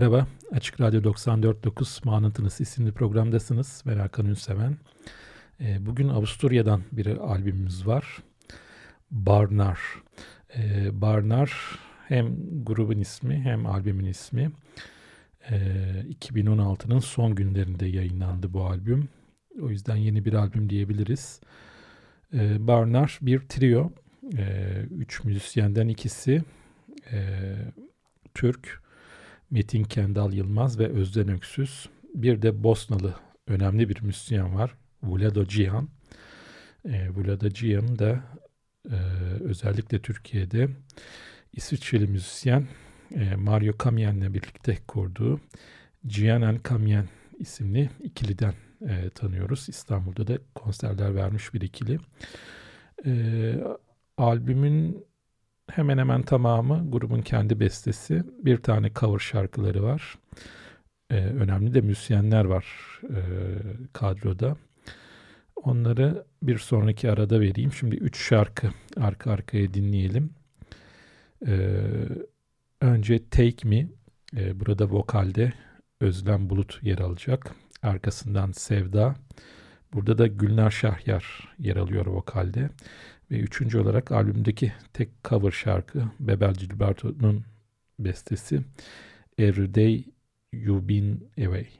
Merhaba, Açık Radyo 94.9 Manıtınız isimli programdasınız. Ben Hakan Ünseven. Ee, bugün Avusturya'dan bir albümümüz var. Barnar. Ee, Barnar hem grubun ismi hem albümün ismi. E, 2016'nın son günlerinde yayınlandı bu albüm. O yüzden yeni bir albüm diyebiliriz. Barnar bir trio. Üç müzisyenden ikisi e, Türk, Metin Kendal Yılmaz ve Özden Öksüz. Bir de Bosnalı önemli bir müzisyen var. Vlado Cihan. E, Vlado Cihan da e, özellikle Türkiye'de İsviçreli müzisyen e, Mario Kamien'le birlikte kurduğu Cihan Kamien isimli ikiliden e, tanıyoruz. İstanbul'da da konserler vermiş bir ikili. E, albümün hemen hemen tamamı grubun kendi bestesi. Bir tane cover şarkıları var. Ee, önemli de müzisyenler var e, kadroda. Onları bir sonraki arada vereyim. Şimdi üç şarkı arka arkaya dinleyelim. Ee, önce Take Me. Ee, burada vokalde Özlem Bulut yer alacak. Arkasından Sevda. Burada da Gülnar Şahyar yer alıyor vokalde. Ve üçüncü olarak albümdeki tek cover şarkı Bebel Gilberto'nun bestesi Every Day You've Been Away.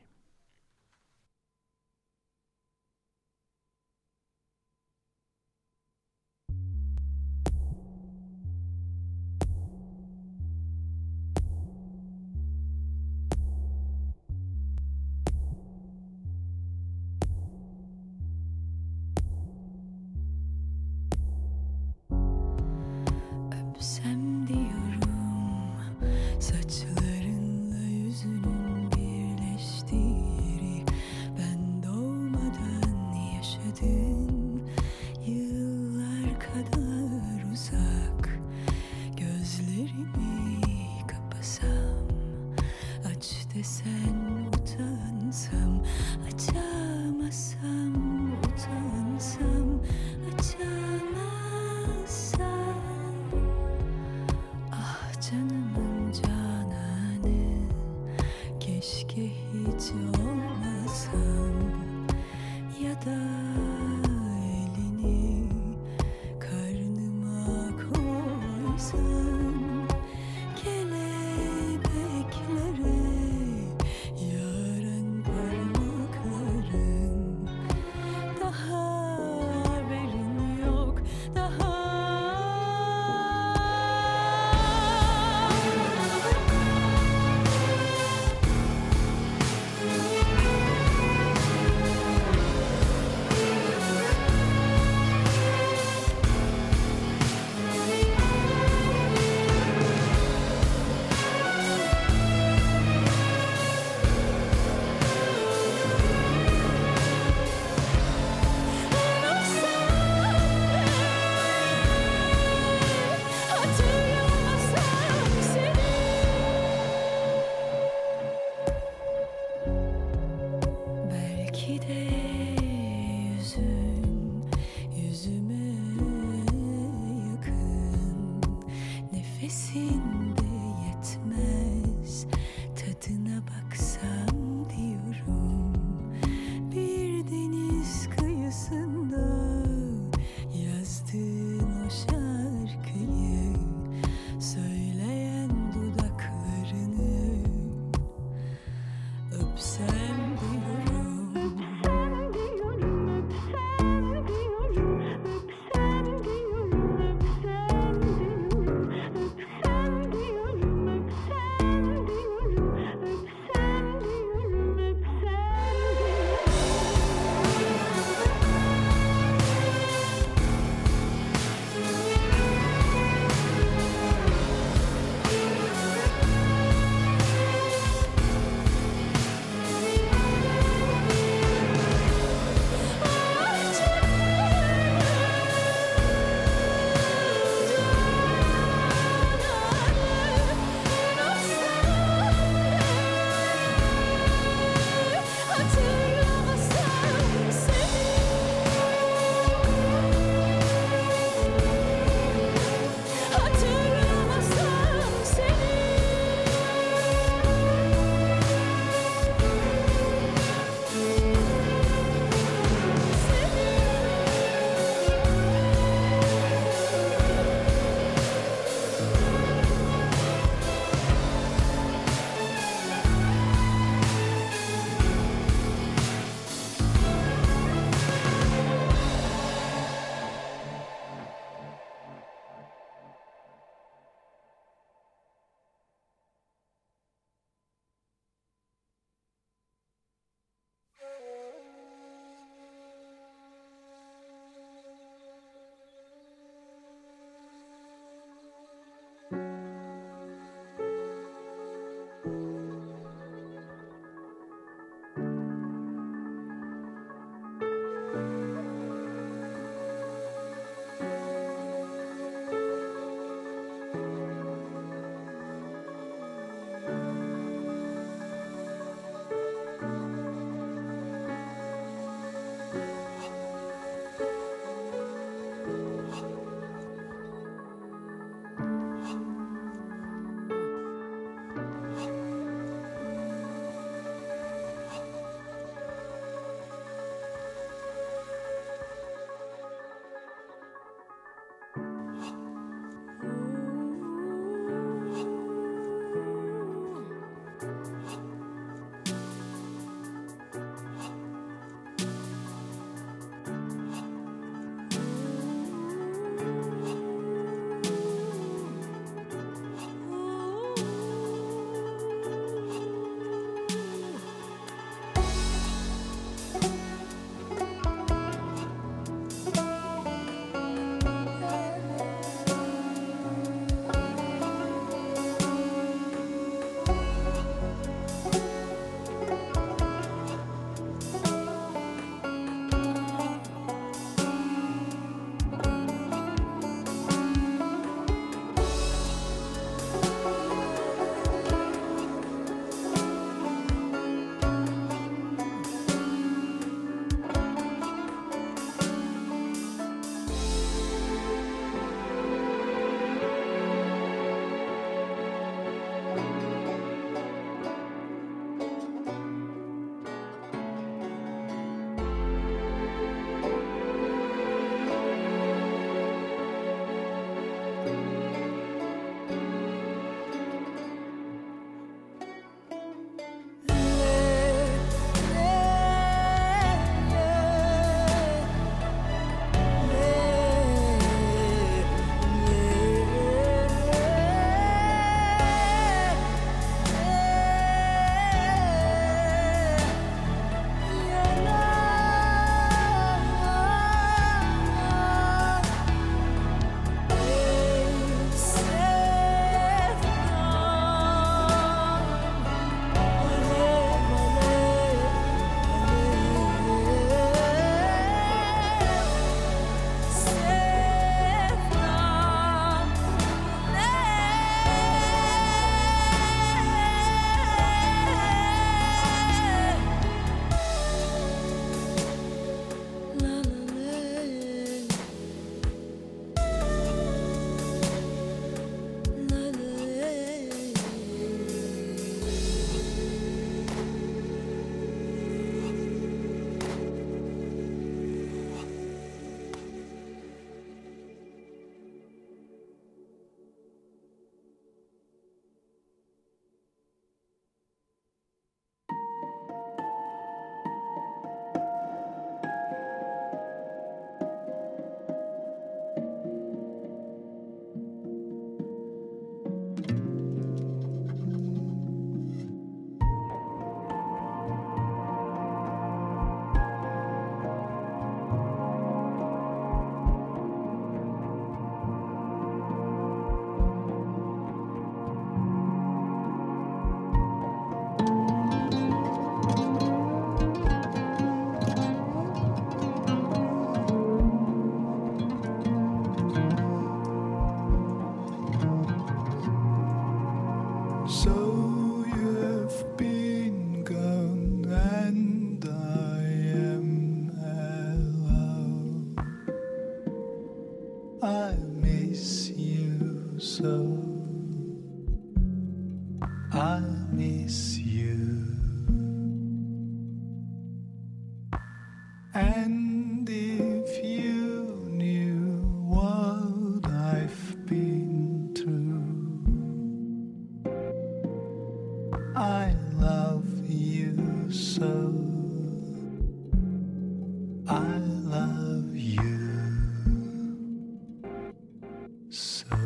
So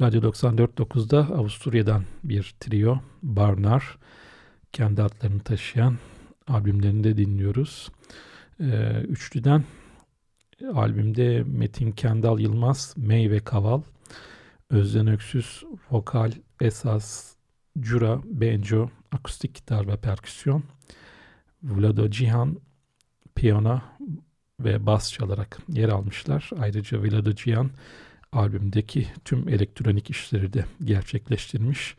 Radyo 94.9'da Avusturya'dan bir trio Barnar kendi adlarını taşıyan albümlerini de dinliyoruz. Ee, üçlüden albümde Metin Kendal Yılmaz, May ve Kaval, Özden Öksüz, vokal, esas, cura, banjo, akustik gitar ve perküsyon, Vlado Cihan, piyano ve bas çalarak yer almışlar. Ayrıca Vlado Cihan albümdeki tüm elektronik işleri de gerçekleştirmiş.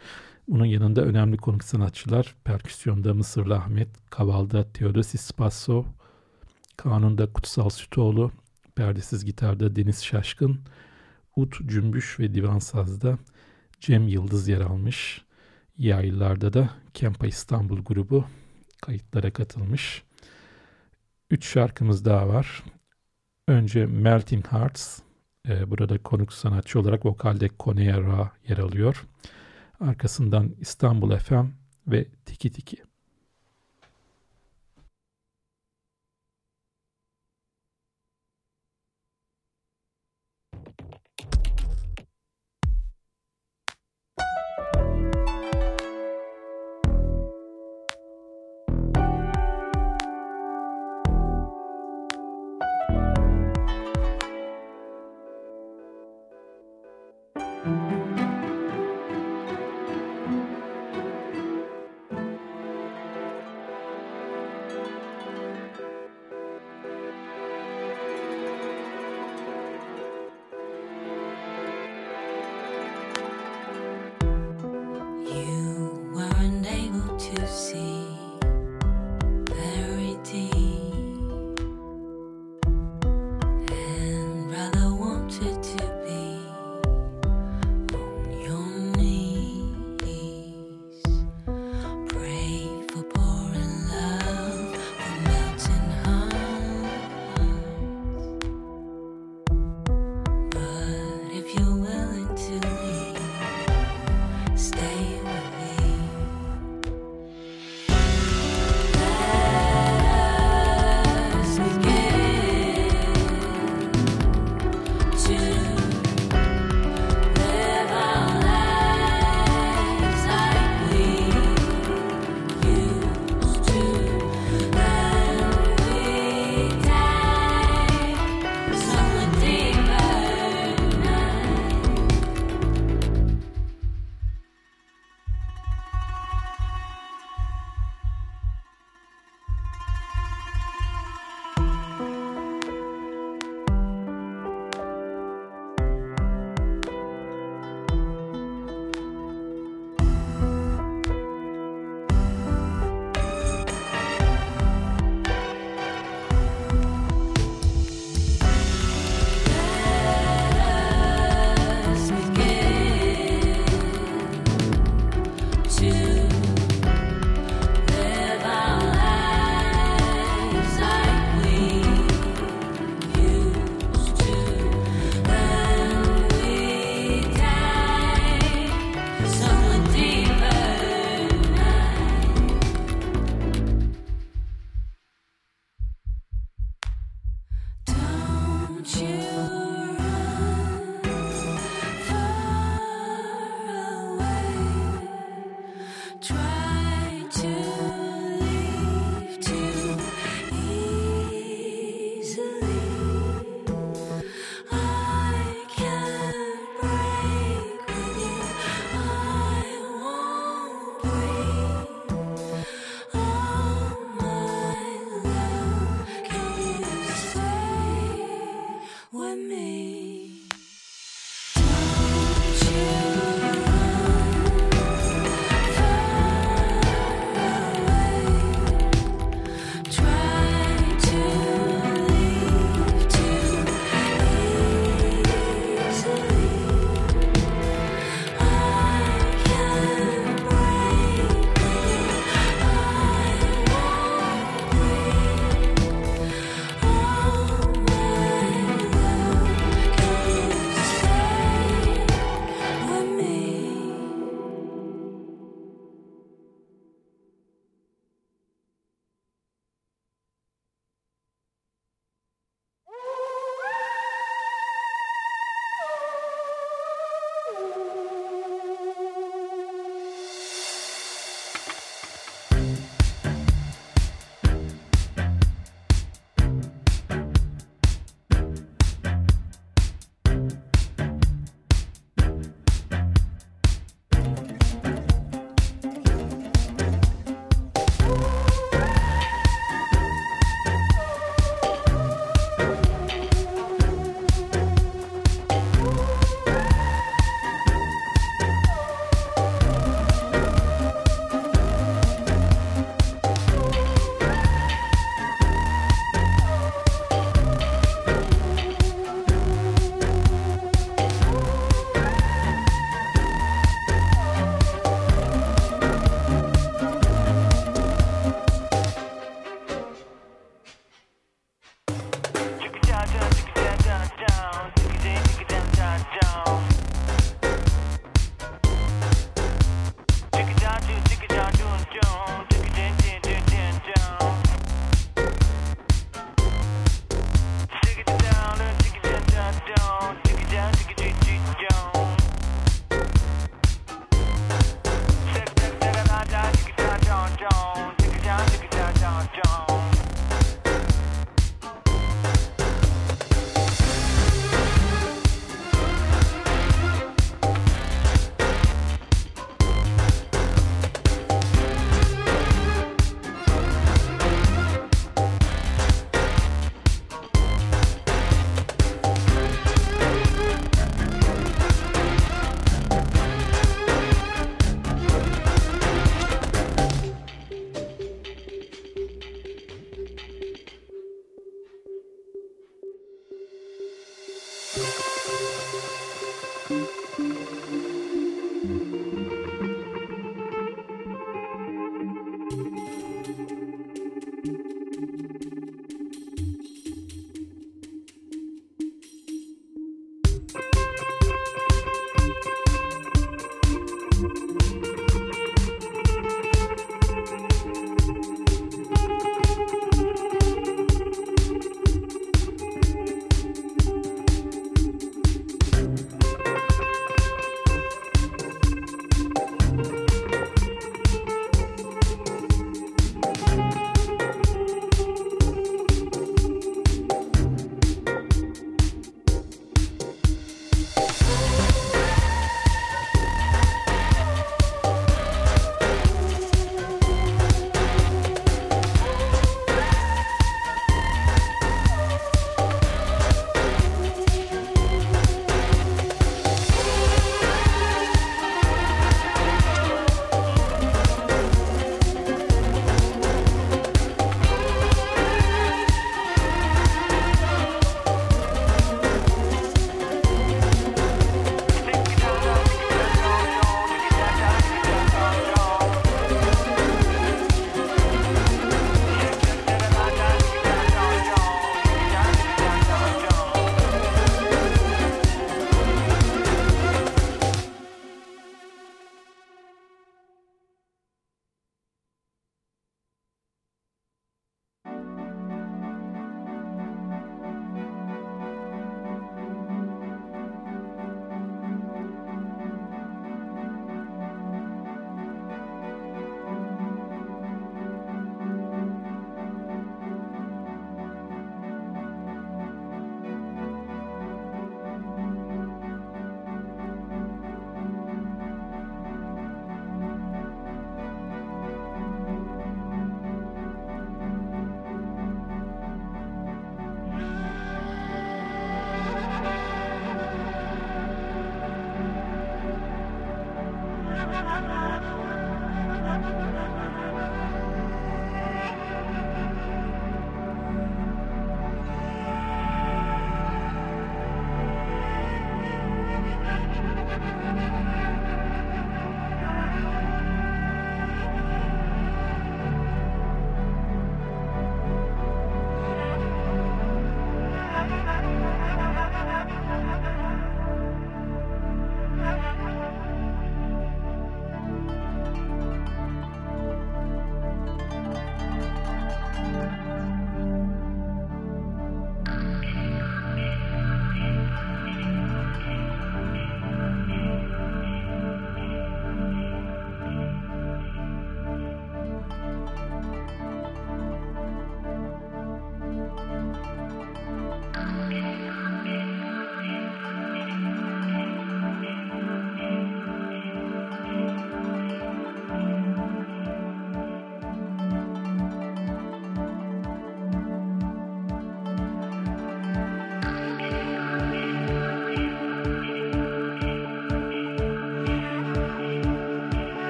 Bunun yanında önemli konuk sanatçılar perküsyonda Mısırlı Ahmet, Kaval'da Teodosis Spasso, Kanun'da Kutsal Sütoğlu, perdesiz gitarda Deniz Şaşkın, Ut Cümbüş ve Divan Saz'da Cem Yıldız yer almış. Yaylılarda da Kempa İstanbul grubu kayıtlara katılmış. Üç şarkımız daha var. Önce Melting Hearts, burada konuk sanatçı olarak vokalde Konea Ra yer alıyor. Arkasından İstanbul FM ve Tiki Tiki.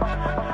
Bye.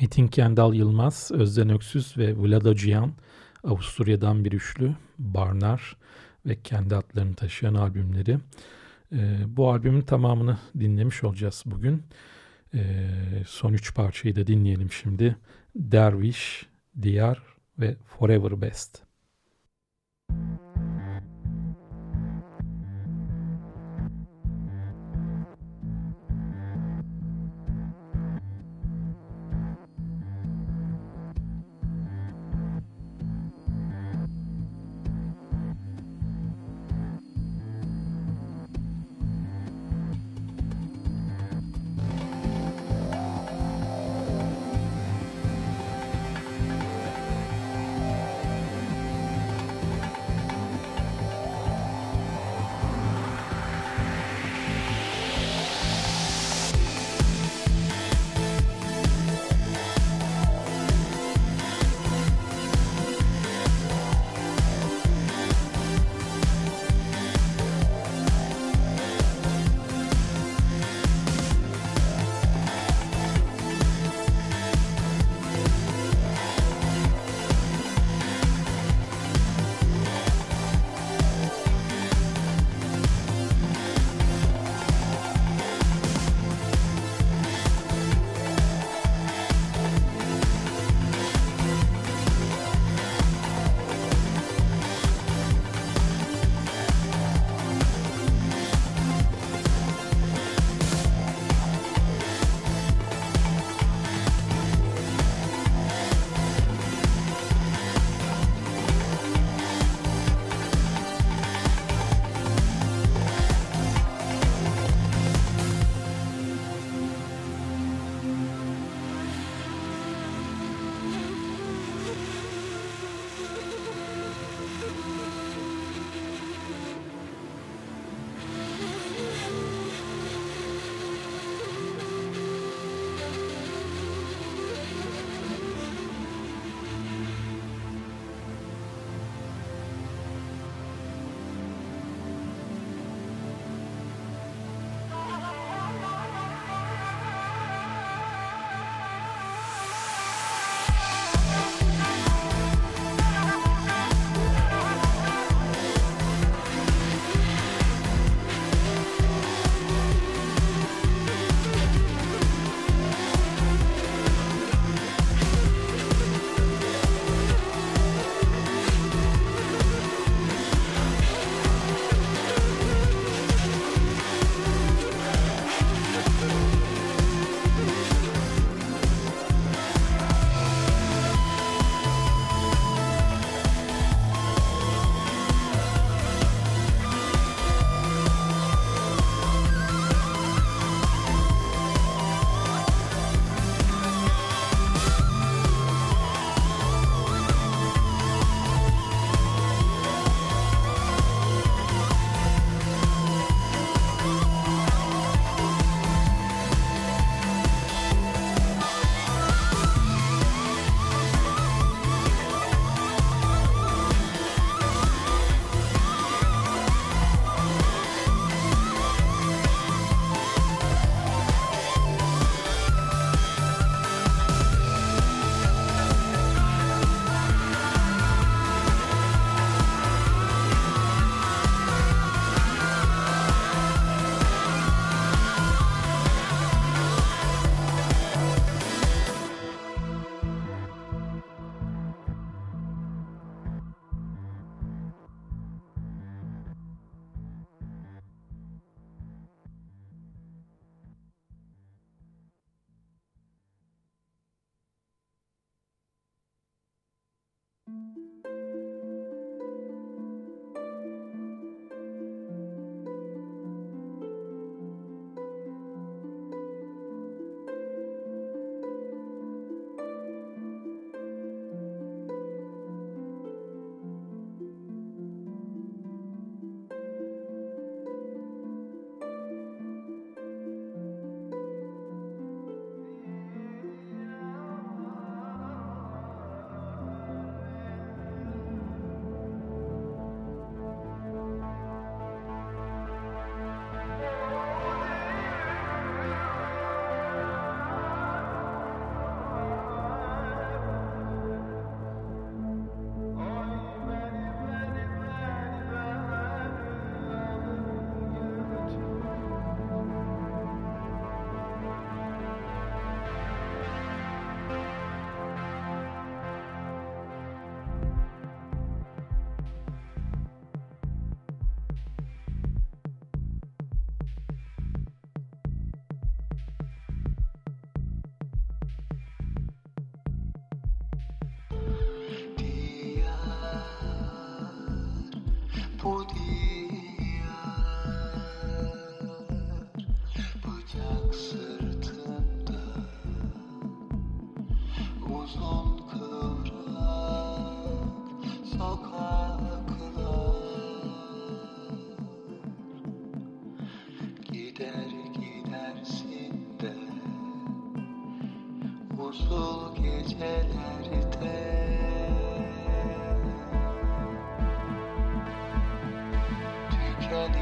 Metin Kendal Yılmaz, Özden Öksüz ve Vlada Cihan Avusturya'dan bir üçlü Barnar ve kendi adlarını taşıyan albümleri. E, bu albümün tamamını dinlemiş olacağız bugün. E, son üç parçayı da dinleyelim şimdi. Derviş, Diyar ve Forever Best. Bu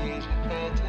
change it all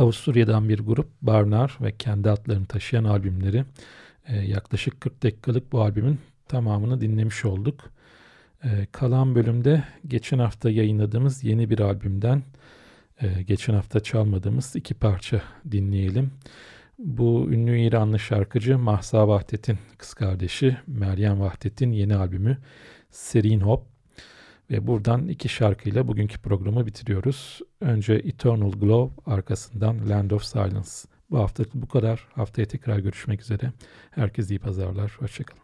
Avusturya'dan bir grup Barnar ve kendi adlarını taşıyan albümleri e, yaklaşık 40 dakikalık bu albümün tamamını dinlemiş olduk. E, kalan bölümde geçen hafta yayınladığımız yeni bir albümden e, geçen hafta çalmadığımız iki parça dinleyelim. Bu ünlü İranlı şarkıcı Mahsa Vahdet'in kız kardeşi Meryem Vahdet'in yeni albümü Serin Hop ve buradan iki şarkıyla bugünkü programı bitiriyoruz. Önce Eternal Glow, arkasından Land of Silence. Bu haftalık bu kadar. Haftaya tekrar görüşmek üzere. Herkese iyi pazarlar. Hoşçakalın.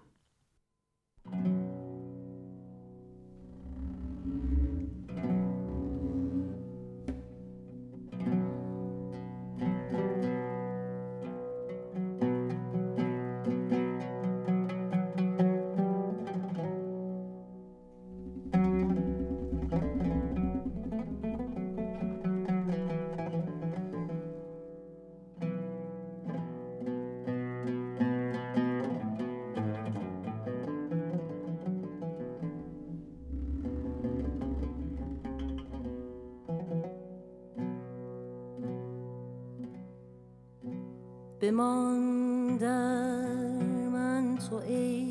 بمان در من تو ای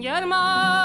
گرمای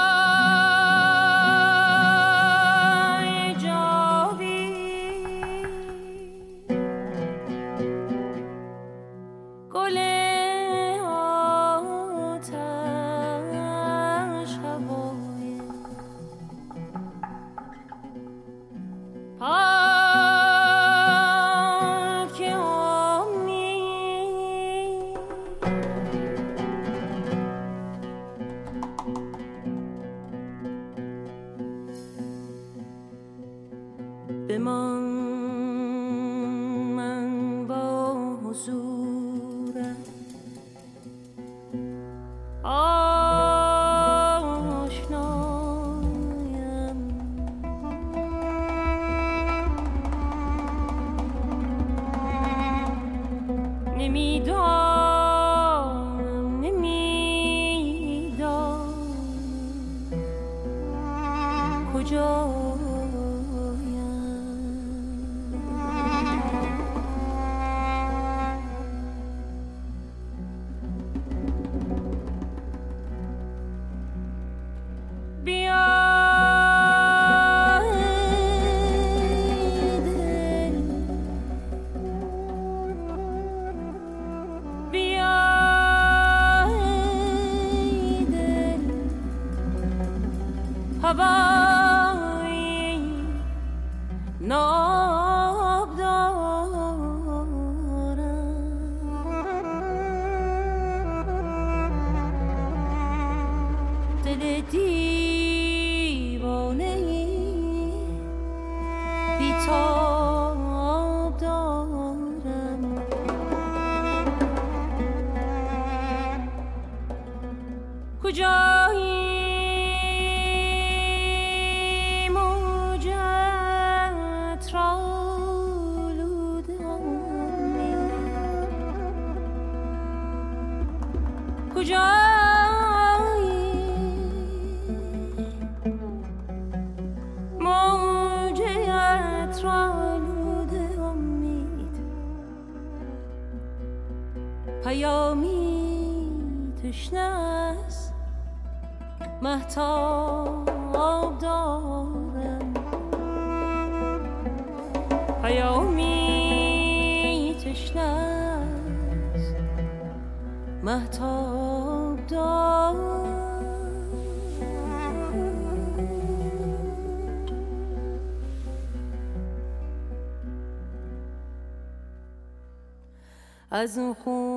أزخون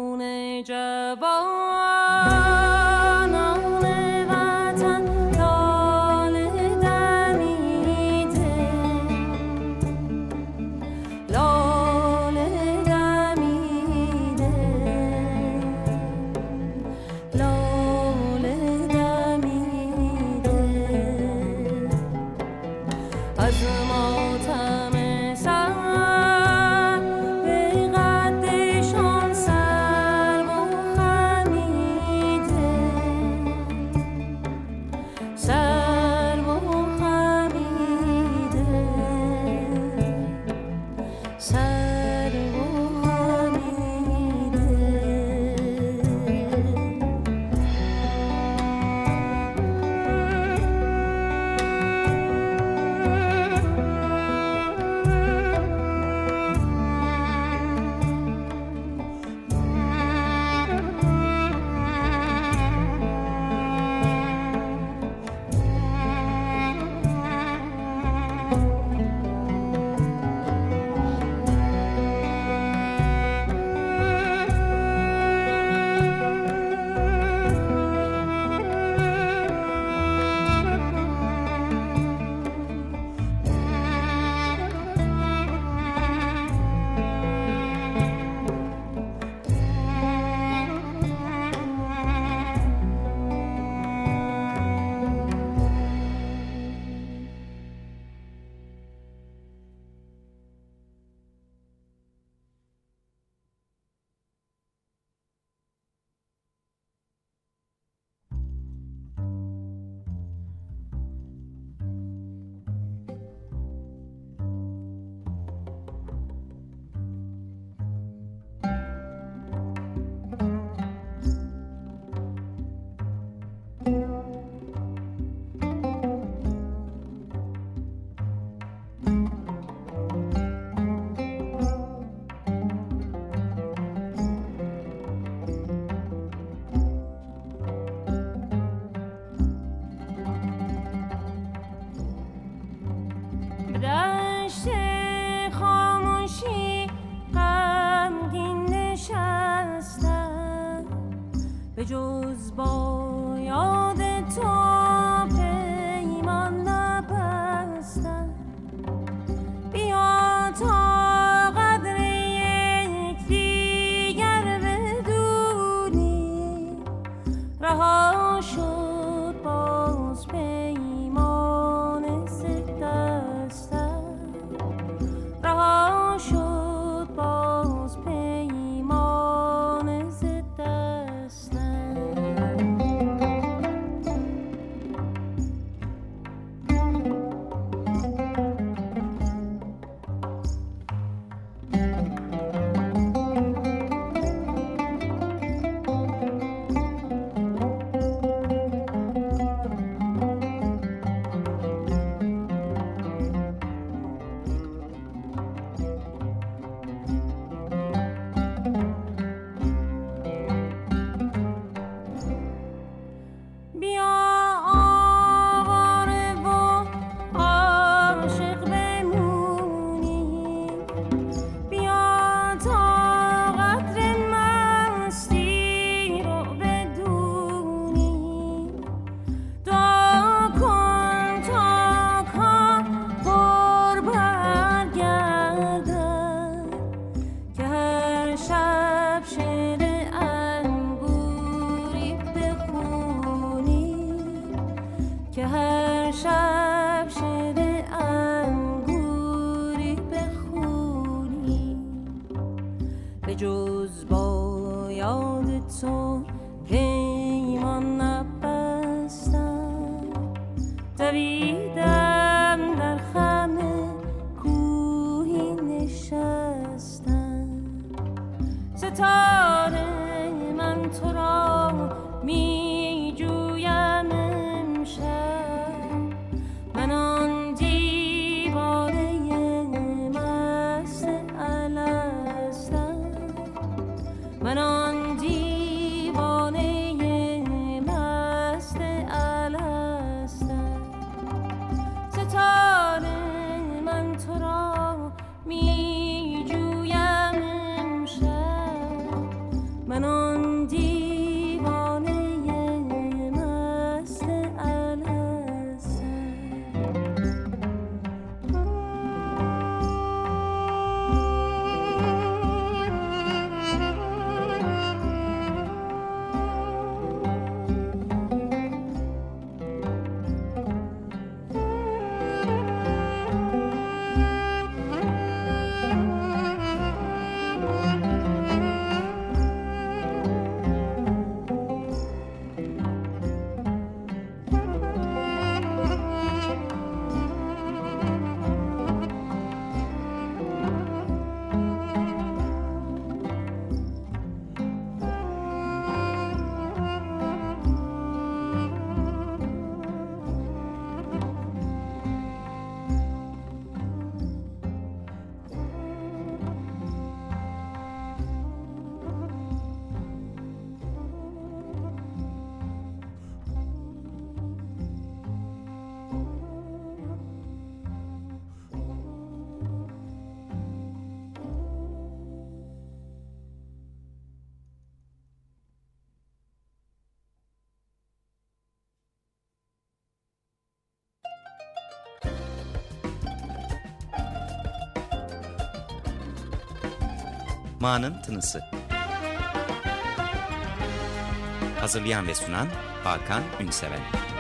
Ma'nın Tınısı. Hazırlayan ve sunan Hakan Ünseven.